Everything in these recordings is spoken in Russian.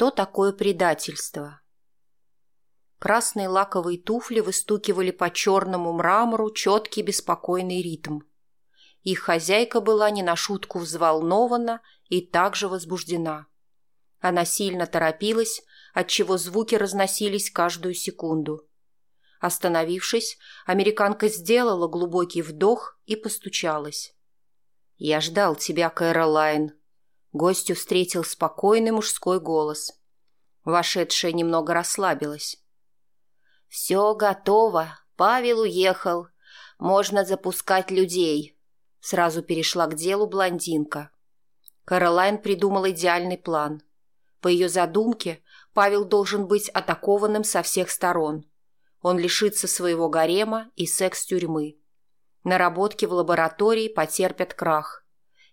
Что такое предательство? Красные лаковые туфли выстукивали по черному мрамору четкий беспокойный ритм. Их хозяйка была не на шутку взволнована и также возбуждена. Она сильно торопилась, отчего звуки разносились каждую секунду. Остановившись, американка сделала глубокий вдох и постучалась. «Я ждал тебя, Кэролайн», Гостю встретил спокойный мужской голос. Вошедшая немного расслабилась. «Все готово. Павел уехал. Можно запускать людей». Сразу перешла к делу блондинка. Каролайн придумал идеальный план. По ее задумке, Павел должен быть атакованным со всех сторон. Он лишится своего гарема и секс-тюрьмы. Наработки в лаборатории потерпят крах.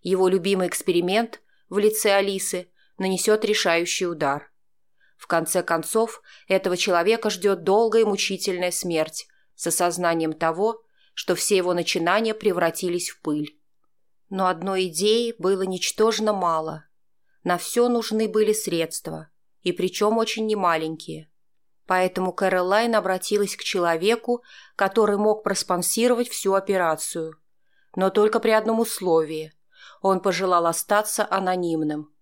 Его любимый эксперимент в лице Алисы нанесет решающий удар. В конце концов, этого человека ждет долгая и мучительная смерть с осознанием того, что все его начинания превратились в пыль. Но одной идеи было ничтожно мало. На все нужны были средства, и причем очень немаленькие. Поэтому Кэролайн обратилась к человеку, который мог проспонсировать всю операцию, но только при одном условии – он пожелал остаться анонимным.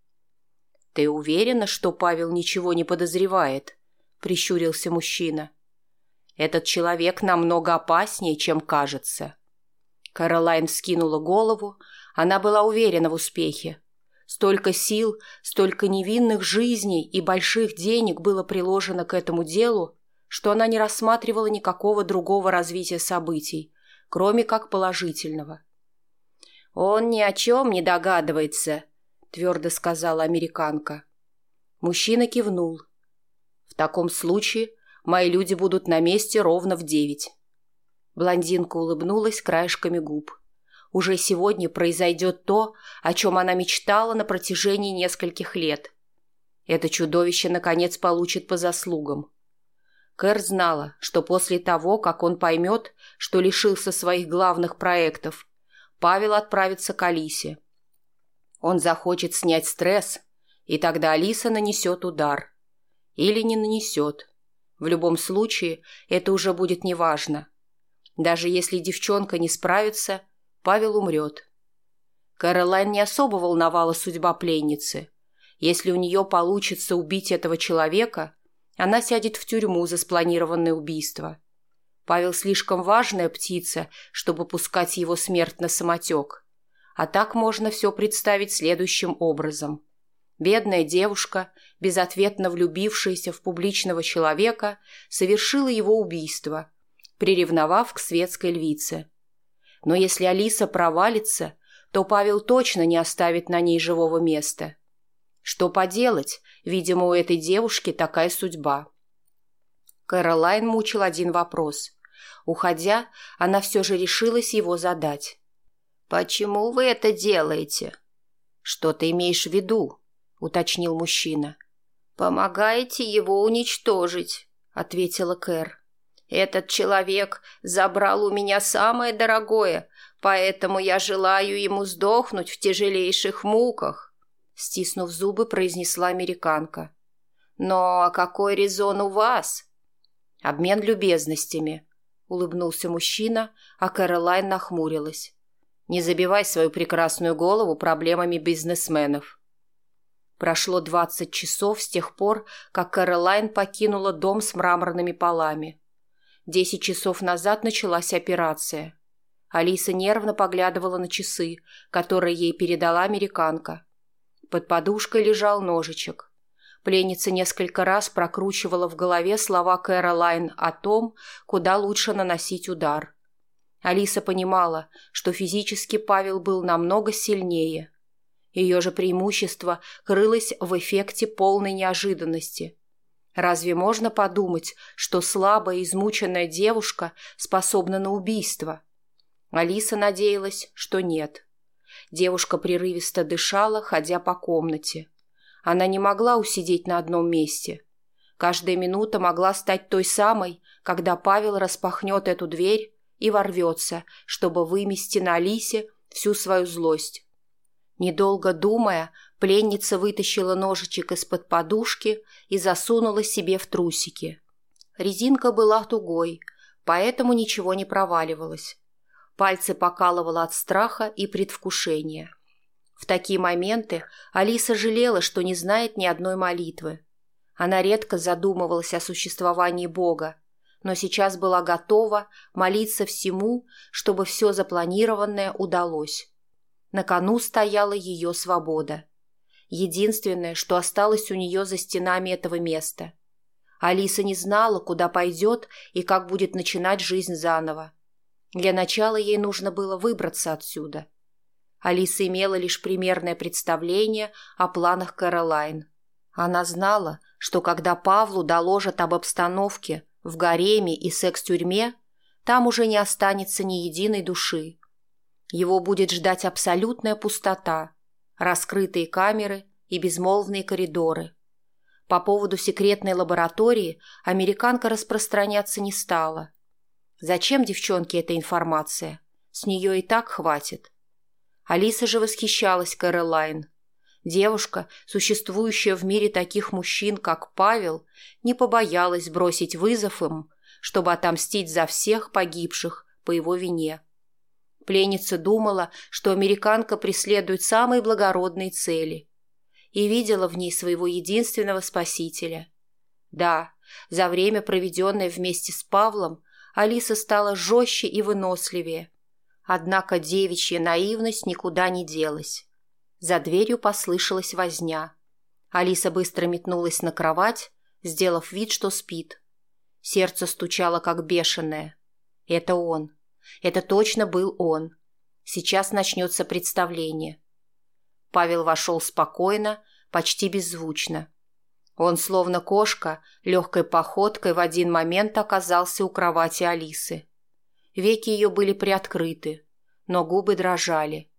«Ты уверена, что Павел ничего не подозревает?» – прищурился мужчина. «Этот человек намного опаснее, чем кажется». Каролайн скинула голову, она была уверена в успехе. Столько сил, столько невинных жизней и больших денег было приложено к этому делу, что она не рассматривала никакого другого развития событий, кроме как положительного. «Он ни о чем не догадывается», — твердо сказала американка. Мужчина кивнул. «В таком случае мои люди будут на месте ровно в девять». Блондинка улыбнулась краешками губ. Уже сегодня произойдет то, о чем она мечтала на протяжении нескольких лет. Это чудовище, наконец, получит по заслугам. Кэр знала, что после того, как он поймет, что лишился своих главных проектов, Павел отправится к Алисе. Он захочет снять стресс, и тогда Алиса нанесет удар. Или не нанесет. В любом случае, это уже будет неважно. Даже если девчонка не справится, Павел умрет. Каролайн не особо волновала судьба пленницы. Если у нее получится убить этого человека, она сядет в тюрьму за спланированное убийство. Павел слишком важная птица, чтобы пускать его смерть на самотек. А так можно все представить следующим образом. Бедная девушка, безответно влюбившаяся в публичного человека, совершила его убийство, приревновав к светской львице. Но если Алиса провалится, то Павел точно не оставит на ней живого места. Что поделать, видимо, у этой девушки такая судьба. Кэролайн мучил один вопрос. Уходя, она все же решилась его задать. «Почему вы это делаете?» «Что ты имеешь в виду?» — уточнил мужчина. «Помогаете его уничтожить», — ответила Кэр. «Этот человек забрал у меня самое дорогое, поэтому я желаю ему сдохнуть в тяжелейших муках», — стиснув зубы, произнесла американка. «Но какой резон у вас?» «Обмен любезностями», — улыбнулся мужчина, а Кэролайн нахмурилась. «Не забивай свою прекрасную голову проблемами бизнесменов». Прошло двадцать часов с тех пор, как Кэролайн покинула дом с мраморными полами. Десять часов назад началась операция. Алиса нервно поглядывала на часы, которые ей передала американка. Под подушкой лежал ножичек. Пленница несколько раз прокручивала в голове слова Кэролайн о том, куда лучше наносить удар. Алиса понимала, что физически Павел был намного сильнее. Ее же преимущество крылось в эффекте полной неожиданности. Разве можно подумать, что слабая измученная девушка способна на убийство? Алиса надеялась, что нет. Девушка прерывисто дышала, ходя по комнате. Она не могла усидеть на одном месте. Каждая минута могла стать той самой, когда Павел распахнет эту дверь и ворвется, чтобы вымести на Алисе всю свою злость. Недолго думая, пленница вытащила ножичек из-под подушки и засунула себе в трусики. Резинка была тугой, поэтому ничего не проваливалось. Пальцы покалывало от страха и предвкушения. В такие моменты Алиса жалела, что не знает ни одной молитвы. Она редко задумывалась о существовании Бога, но сейчас была готова молиться всему, чтобы все запланированное удалось. На кону стояла ее свобода. Единственное, что осталось у нее за стенами этого места. Алиса не знала, куда пойдет и как будет начинать жизнь заново. Для начала ей нужно было выбраться отсюда – Алиса имела лишь примерное представление о планах Каролайн. Она знала, что когда Павлу доложат об обстановке в гареме и секс-тюрьме, там уже не останется ни единой души. Его будет ждать абсолютная пустота, раскрытые камеры и безмолвные коридоры. По поводу секретной лаборатории американка распространяться не стала. Зачем девчонке эта информация? С нее и так хватит. Алиса же восхищалась Кэролайн. Девушка, существующая в мире таких мужчин, как Павел, не побоялась бросить вызов им, чтобы отомстить за всех погибших по его вине. Пленница думала, что американка преследует самые благородные цели и видела в ней своего единственного спасителя. Да, за время, проведенное вместе с Павлом, Алиса стала жестче и выносливее – Однако девичья наивность никуда не делась. За дверью послышалась возня. Алиса быстро метнулась на кровать, сделав вид, что спит. Сердце стучало, как бешеное. Это он. Это точно был он. Сейчас начнется представление. Павел вошел спокойно, почти беззвучно. Он, словно кошка, легкой походкой в один момент оказался у кровати Алисы. Веки ее были приоткрыты, но губы дрожали.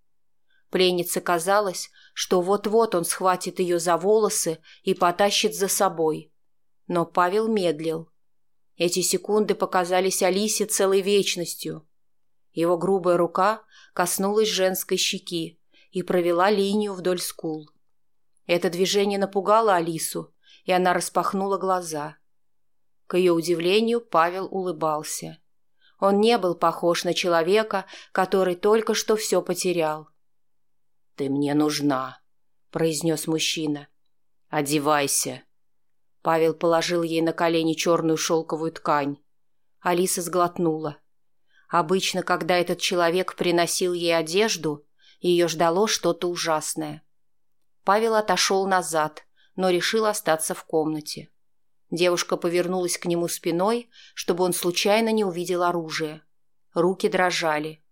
Пленнице казалось, что вот-вот он схватит ее за волосы и потащит за собой. Но Павел медлил. Эти секунды показались Алисе целой вечностью. Его грубая рука коснулась женской щеки и провела линию вдоль скул. Это движение напугало Алису, и она распахнула глаза. К ее удивлению Павел улыбался. — он не был похож на человека, который только что все потерял. «Ты мне нужна», — произнес мужчина. «Одевайся». Павел положил ей на колени черную шелковую ткань. Алиса сглотнула. Обычно, когда этот человек приносил ей одежду, ее ждало что-то ужасное. Павел отошел назад, но решил остаться в комнате. Девушка повернулась к нему спиной, чтобы он случайно не увидел оружие. Руки дрожали.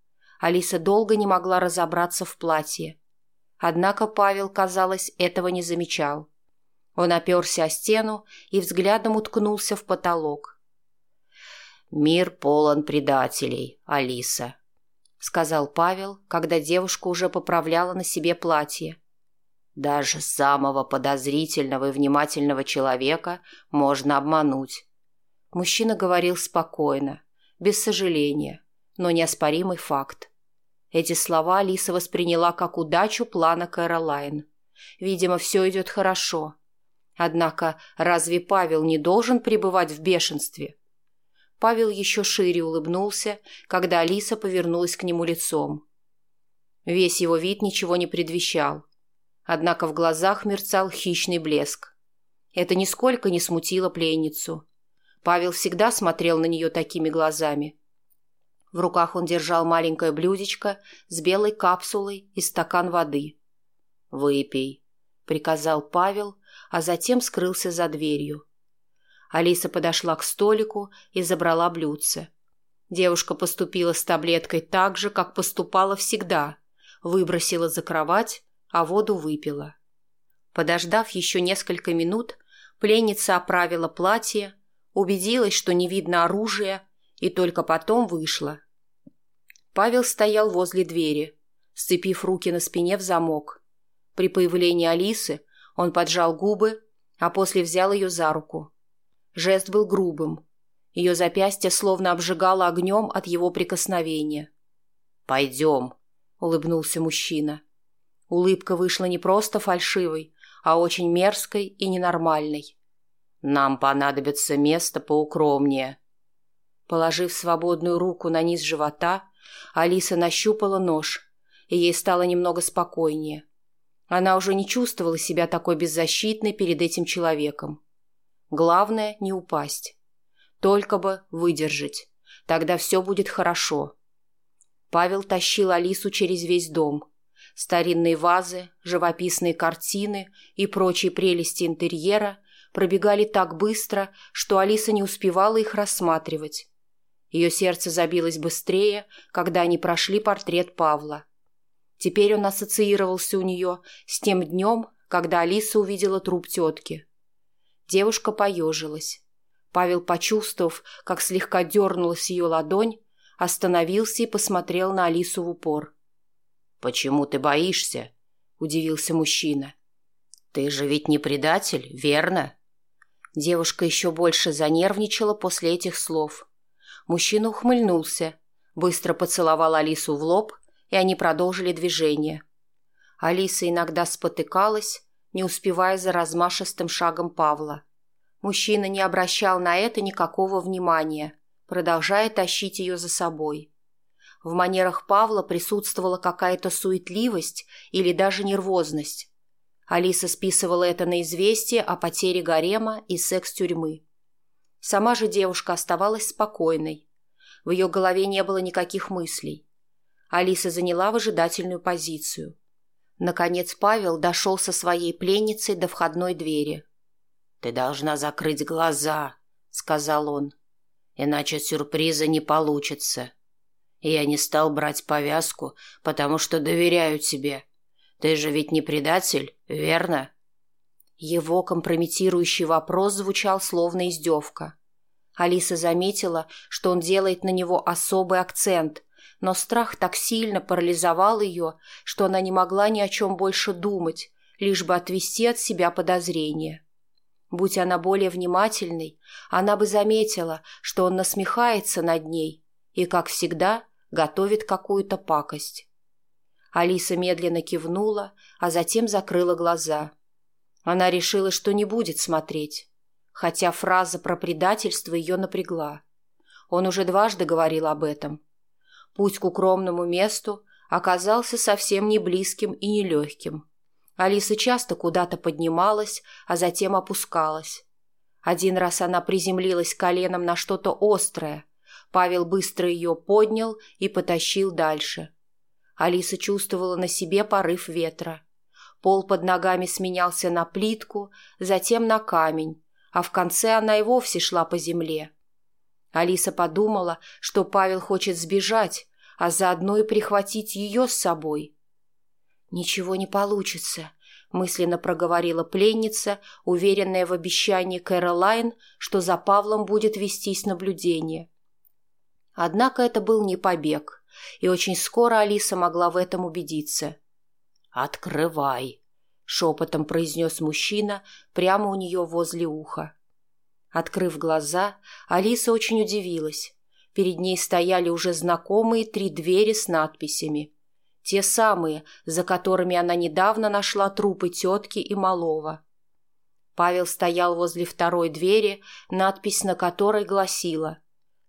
Алиса долго не могла разобраться в платье. Однако Павел, казалось, этого не замечал. Он оперся о стену и взглядом уткнулся в потолок. «Мир полон предателей, Алиса», — сказал Павел, когда девушка уже поправляла на себе платье. Даже самого подозрительного и внимательного человека можно обмануть. Мужчина говорил спокойно, без сожаления, но неоспоримый факт. Эти слова Алиса восприняла как удачу плана Кэролайн. Видимо, все идет хорошо. Однако разве Павел не должен пребывать в бешенстве? Павел еще шире улыбнулся, когда Алиса повернулась к нему лицом. Весь его вид ничего не предвещал – Однако в глазах мерцал хищный блеск. Это нисколько не смутило пленницу. Павел всегда смотрел на нее такими глазами. В руках он держал маленькое блюдечко с белой капсулой и стакан воды. «Выпей», — приказал Павел, а затем скрылся за дверью. Алиса подошла к столику и забрала блюдце. Девушка поступила с таблеткой так же, как поступала всегда. Выбросила за кровать, а воду выпила. Подождав еще несколько минут, пленница оправила платье, убедилась, что не видно оружия, и только потом вышла. Павел стоял возле двери, сцепив руки на спине в замок. При появлении Алисы он поджал губы, а после взял ее за руку. Жест был грубым. Ее запястье словно обжигало огнем от его прикосновения. «Пойдем», — улыбнулся мужчина. Улыбка вышла не просто фальшивой, а очень мерзкой и ненормальной. «Нам понадобится место поукромнее». Положив свободную руку на низ живота, Алиса нащупала нож, и ей стало немного спокойнее. Она уже не чувствовала себя такой беззащитной перед этим человеком. Главное – не упасть. Только бы выдержать. Тогда все будет хорошо. Павел тащил Алису через весь дом – Старинные вазы, живописные картины и прочие прелести интерьера пробегали так быстро, что Алиса не успевала их рассматривать. Ее сердце забилось быстрее, когда они прошли портрет Павла. Теперь он ассоциировался у нее с тем днем, когда Алиса увидела труп тетки. Девушка поежилась. Павел, почувствовав, как слегка дернулась ее ладонь, остановился и посмотрел на Алису в упор. «Почему ты боишься?» – удивился мужчина. «Ты же ведь не предатель, верно?» Девушка еще больше занервничала после этих слов. Мужчина ухмыльнулся, быстро поцеловал Алису в лоб, и они продолжили движение. Алиса иногда спотыкалась, не успевая за размашистым шагом Павла. Мужчина не обращал на это никакого внимания, продолжая тащить ее за собой. В манерах Павла присутствовала какая-то суетливость или даже нервозность. Алиса списывала это на известие о потере гарема и секс-тюрьмы. Сама же девушка оставалась спокойной. В ее голове не было никаких мыслей. Алиса заняла выжидательную позицию. Наконец Павел дошел со своей пленницей до входной двери. «Ты должна закрыть глаза», — сказал он. «Иначе сюрприза не получится». Я не стал брать повязку, потому что доверяю тебе. Ты же ведь не предатель, верно?» Его компрометирующий вопрос звучал словно издевка. Алиса заметила, что он делает на него особый акцент, но страх так сильно парализовал ее, что она не могла ни о чем больше думать, лишь бы отвести от себя подозрения. Будь она более внимательной, она бы заметила, что он насмехается над ней и, как всегда, готовит какую-то пакость. Алиса медленно кивнула, а затем закрыла глаза. Она решила, что не будет смотреть, хотя фраза про предательство ее напрягла. Он уже дважды говорил об этом. Путь к укромному месту оказался совсем не близким и нелегким. Алиса часто куда-то поднималась, а затем опускалась. Один раз она приземлилась коленом на что-то острое – Павел быстро ее поднял и потащил дальше. Алиса чувствовала на себе порыв ветра. Пол под ногами сменялся на плитку, затем на камень, а в конце она и вовсе шла по земле. Алиса подумала, что Павел хочет сбежать, а заодно и прихватить ее с собой. «Ничего не получится», — мысленно проговорила пленница, уверенная в обещании Кэролайн, что за Павлом будет вестись наблюдение. Однако это был не побег, и очень скоро Алиса могла в этом убедиться. «Открывай!» — шепотом произнес мужчина прямо у нее возле уха. Открыв глаза, Алиса очень удивилась. Перед ней стояли уже знакомые три двери с надписями. Те самые, за которыми она недавно нашла трупы тетки и малого. Павел стоял возле второй двери, надпись на которой гласила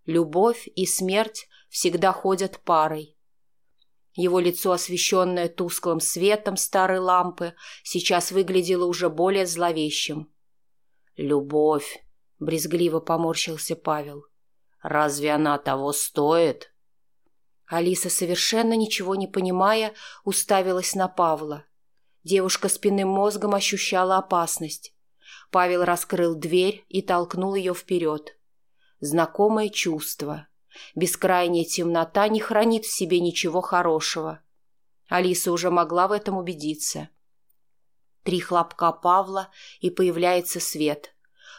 Любовь и смерть всегда ходят парой. Его лицо, освещенное тусклым светом старой лампы, сейчас выглядело уже более зловещим. «Любовь!» — брезгливо поморщился Павел. «Разве она того стоит?» Алиса, совершенно ничего не понимая, уставилась на Павла. Девушка спинным мозгом ощущала опасность. Павел раскрыл дверь и толкнул ее вперед знакомое чувство. Бескрайняя темнота не хранит в себе ничего хорошего. Алиса уже могла в этом убедиться. Три хлопка Павла, и появляется свет.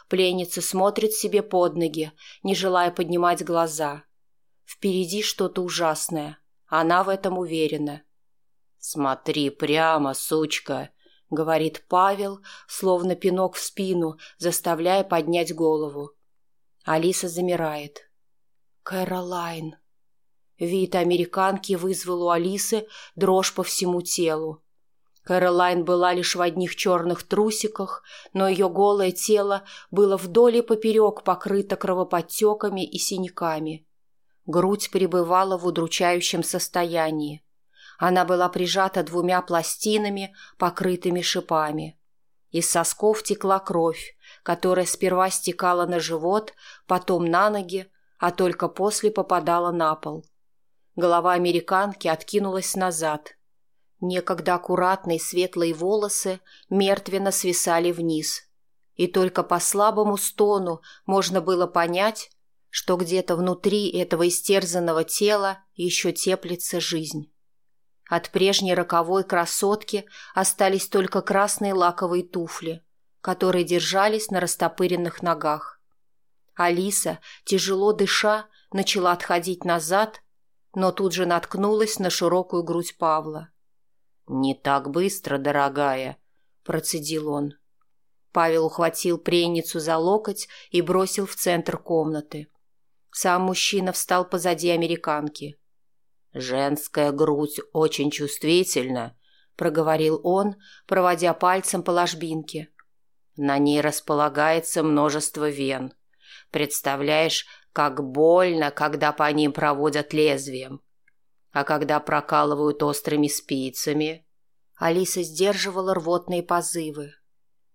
Пленница смотрит себе под ноги, не желая поднимать глаза. Впереди что-то ужасное. Она в этом уверена. «Смотри прямо, сучка!» — говорит Павел, словно пинок в спину, заставляя поднять голову. Алиса замирает. «Кэролайн!» Вид американки вызвал у Алисы дрожь по всему телу. Кэролайн была лишь в одних черных трусиках, но ее голое тело было вдоль и поперек покрыто кровоподтеками и синяками. Грудь пребывала в удручающем состоянии. Она была прижата двумя пластинами, покрытыми шипами. Из сосков текла кровь, которая сперва стекала на живот, потом на ноги, а только после попадала на пол. Голова американки откинулась назад. Некогда аккуратные светлые волосы мертвенно свисали вниз. И только по слабому стону можно было понять, что где-то внутри этого истерзанного тела еще теплится жизнь. От прежней роковой красотки остались только красные лаковые туфли – которые держались на растопыренных ногах. Алиса, тяжело дыша, начала отходить назад, но тут же наткнулась на широкую грудь Павла. «Не так быстро, дорогая», – процедил он. Павел ухватил пленницу за локоть и бросил в центр комнаты. Сам мужчина встал позади американки. «Женская грудь очень чувствительна», – проговорил он, проводя пальцем по ложбинке. На ней располагается множество вен. Представляешь, как больно, когда по ним проводят лезвием. А когда прокалывают острыми спицами... Алиса сдерживала рвотные позывы.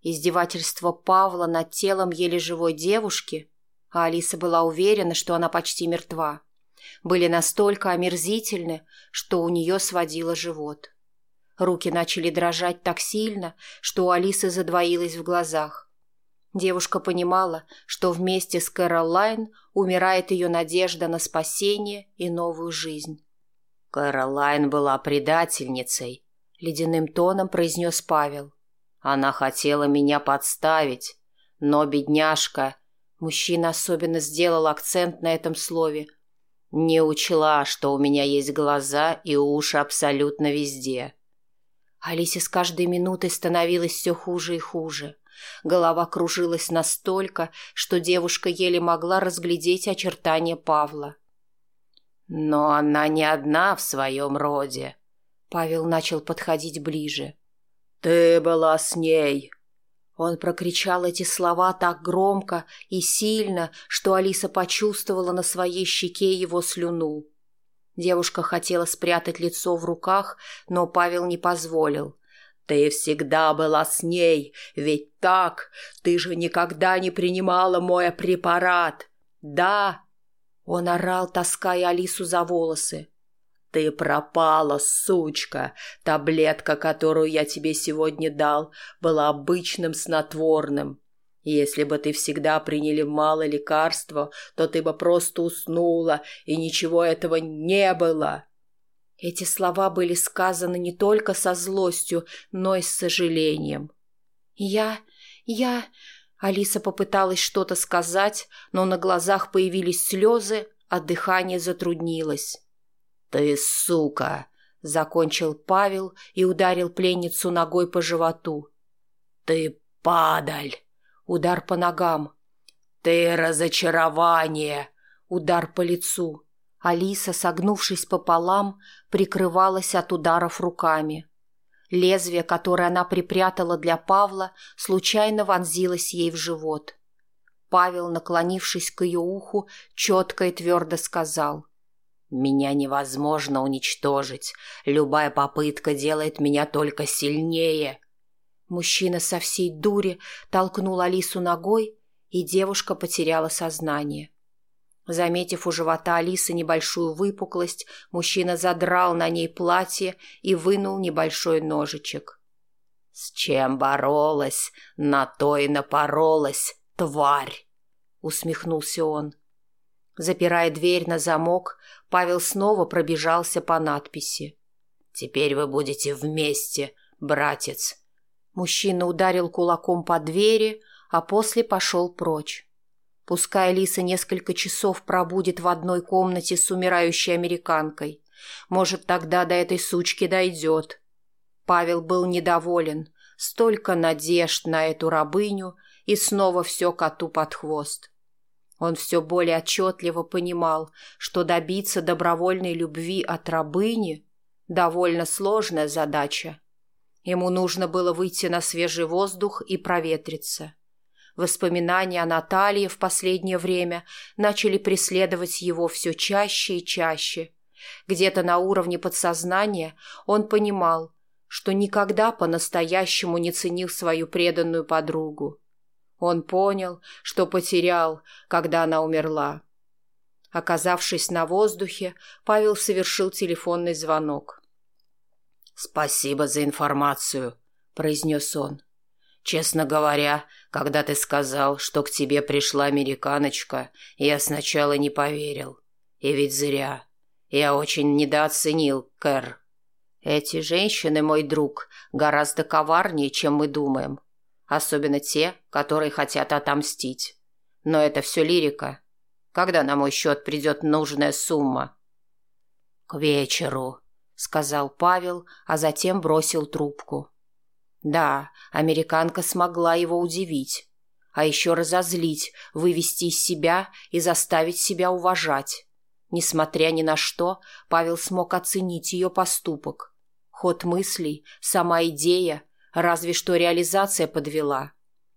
Издевательство Павла над телом еле живой девушки, а Алиса была уверена, что она почти мертва, были настолько омерзительны, что у нее сводило живот. Руки начали дрожать так сильно, что у Алисы задвоилось в глазах. Девушка понимала, что вместе с Кэролайн умирает ее надежда на спасение и новую жизнь. «Кэролайн была предательницей», — ледяным тоном произнес Павел. «Она хотела меня подставить, но, бедняжка...» Мужчина особенно сделал акцент на этом слове. «Не учла, что у меня есть глаза и уши абсолютно везде». Алисе с каждой минутой становилось все хуже и хуже. Голова кружилась настолько, что девушка еле могла разглядеть очертания Павла. «Но она не одна в своем роде», — Павел начал подходить ближе. «Ты была с ней», он прокричал эти слова так громко и сильно, что Алиса почувствовала на своей щеке его слюну. Девушка хотела спрятать лицо в руках, но Павел не позволил. «Ты всегда была с ней, ведь так? Ты же никогда не принимала мой препарат!» «Да!» — он орал, таская Алису за волосы. «Ты пропала, сучка! Таблетка, которую я тебе сегодня дал, была обычным снотворным. Если бы ты всегда приняли мало лекарства, то ты бы просто уснула, и ничего этого не было. Эти слова были сказаны не только со злостью, но и с сожалением. Я... я... Алиса попыталась что-то сказать, но на глазах появились слезы, а дыхание затруднилось. «Ты сука!» — закончил Павел и ударил пленницу ногой по животу. «Ты падаль!» удар по ногам. «Ты разочарование!» Удар по лицу. Алиса, согнувшись пополам, прикрывалась от ударов руками. Лезвие, которое она припрятала для Павла, случайно вонзилось ей в живот. Павел, наклонившись к ее уху, четко и твердо сказал. «Меня невозможно уничтожить. Любая попытка делает меня только сильнее». Мужчина со всей дури толкнул Алису ногой, и девушка потеряла сознание. Заметив у живота Алисы небольшую выпуклость, мужчина задрал на ней платье и вынул небольшой ножичек. «С чем боролась, на то и напоролась, тварь!» — усмехнулся он. Запирая дверь на замок, Павел снова пробежался по надписи. «Теперь вы будете вместе, братец!» Мужчина ударил кулаком по двери, а после пошел прочь. Пускай Лиса несколько часов пробудет в одной комнате с умирающей американкой. Может, тогда до этой сучки дойдет. Павел был недоволен. Столько надежд на эту рабыню, и снова все коту под хвост. Он все более отчетливо понимал, что добиться добровольной любви от рабыни – довольно сложная задача. Ему нужно было выйти на свежий воздух и проветриться. Воспоминания о Наталье в последнее время начали преследовать его все чаще и чаще. Где-то на уровне подсознания он понимал, что никогда по-настоящему не ценил свою преданную подругу. Он понял, что потерял, когда она умерла. Оказавшись на воздухе, Павел совершил телефонный звонок. «Спасибо за информацию», — произнес он. «Честно говоря, когда ты сказал, что к тебе пришла американочка, я сначала не поверил. И ведь зря. Я очень недооценил Кэр. Эти женщины, мой друг, гораздо коварнее, чем мы думаем. Особенно те, которые хотят отомстить. Но это все лирика. Когда на мой счет придет нужная сумма?» «К вечеру», сказал Павел, а затем бросил трубку. Да, американка смогла его удивить, а еще разозлить, вывести из себя и заставить себя уважать. Несмотря ни на что, Павел смог оценить ее поступок. Ход мыслей, сама идея, разве что реализация подвела.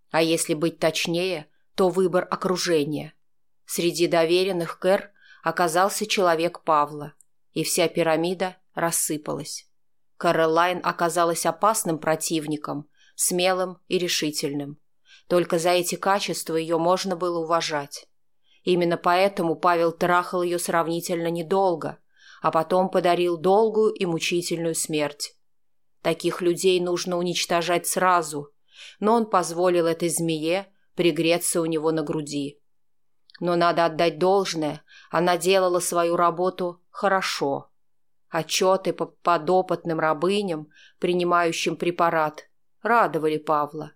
А если быть точнее, то выбор окружения. Среди доверенных Кэр оказался человек Павла, и вся пирамида рассыпалась. Каролайн оказалась опасным противником, смелым и решительным. Только за эти качества ее можно было уважать. Именно поэтому Павел трахал ее сравнительно недолго, а потом подарил долгую и мучительную смерть. Таких людей нужно уничтожать сразу, но он позволил этой змее пригреться у него на груди. Но надо отдать должное, она делала свою работу хорошо отчеты по подопытным рабыням, принимающим препарат, радовали Павла.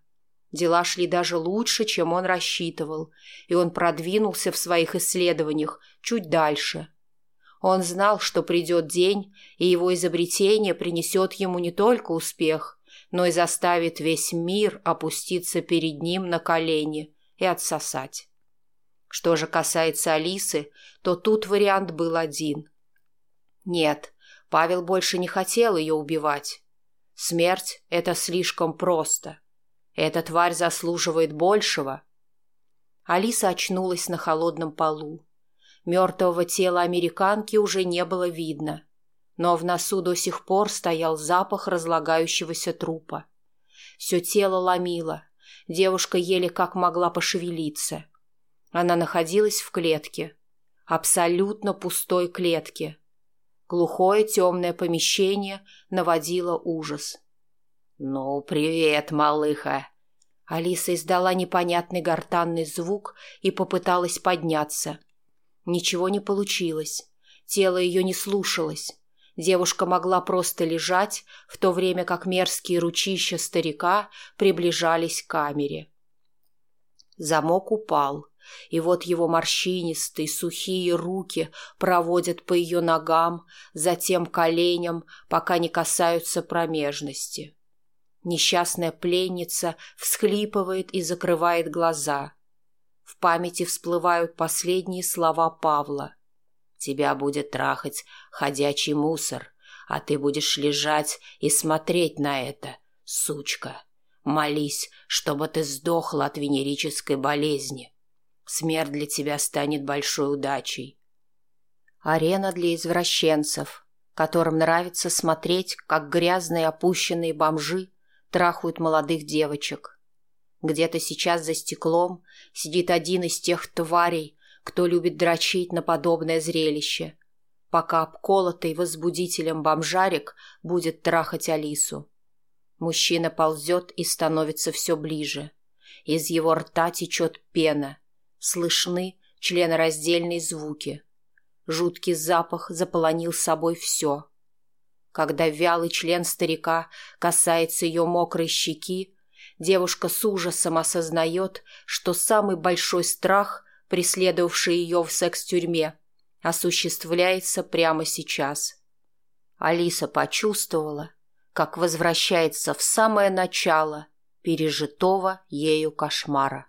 Дела шли даже лучше, чем он рассчитывал, и он продвинулся в своих исследованиях чуть дальше. Он знал, что придет день, и его изобретение принесет ему не только успех, но и заставит весь мир опуститься перед ним на колени и отсосать. Что же касается Алисы, то тут вариант был один. Нет, Павел больше не хотел ее убивать. Смерть — это слишком просто. Эта тварь заслуживает большего. Алиса очнулась на холодном полу. Мертвого тела американки уже не было видно, но в носу до сих пор стоял запах разлагающегося трупа. Все тело ломило, девушка еле как могла пошевелиться. Она находилась в клетке, абсолютно пустой клетке — Глухое темное помещение наводило ужас. «Ну, привет, малыха!» Алиса издала непонятный гортанный звук и попыталась подняться. Ничего не получилось. Тело ее не слушалось. Девушка могла просто лежать, в то время как мерзкие ручища старика приближались к камере. Замок упал. И вот его морщинистые, сухие руки проводят по ее ногам, затем коленям, пока не касаются промежности. Несчастная пленница всхлипывает и закрывает глаза. В памяти всплывают последние слова Павла. «Тебя будет трахать ходячий мусор, а ты будешь лежать и смотреть на это, сучка. Молись, чтобы ты сдохла от венерической болезни» смерть для тебя станет большой удачей. Арена для извращенцев, которым нравится смотреть, как грязные опущенные бомжи трахают молодых девочек. Где-то сейчас за стеклом сидит один из тех тварей, кто любит дрочить на подобное зрелище, пока обколотый возбудителем бомжарик будет трахать Алису. Мужчина ползет и становится все ближе. Из его рта течет пена — слышны членораздельные звуки. Жуткий запах заполонил собой все. Когда вялый член старика касается ее мокрой щеки, девушка с ужасом осознает, что самый большой страх, преследовавший ее в секс-тюрьме, осуществляется прямо сейчас. Алиса почувствовала, как возвращается в самое начало пережитого ею кошмара.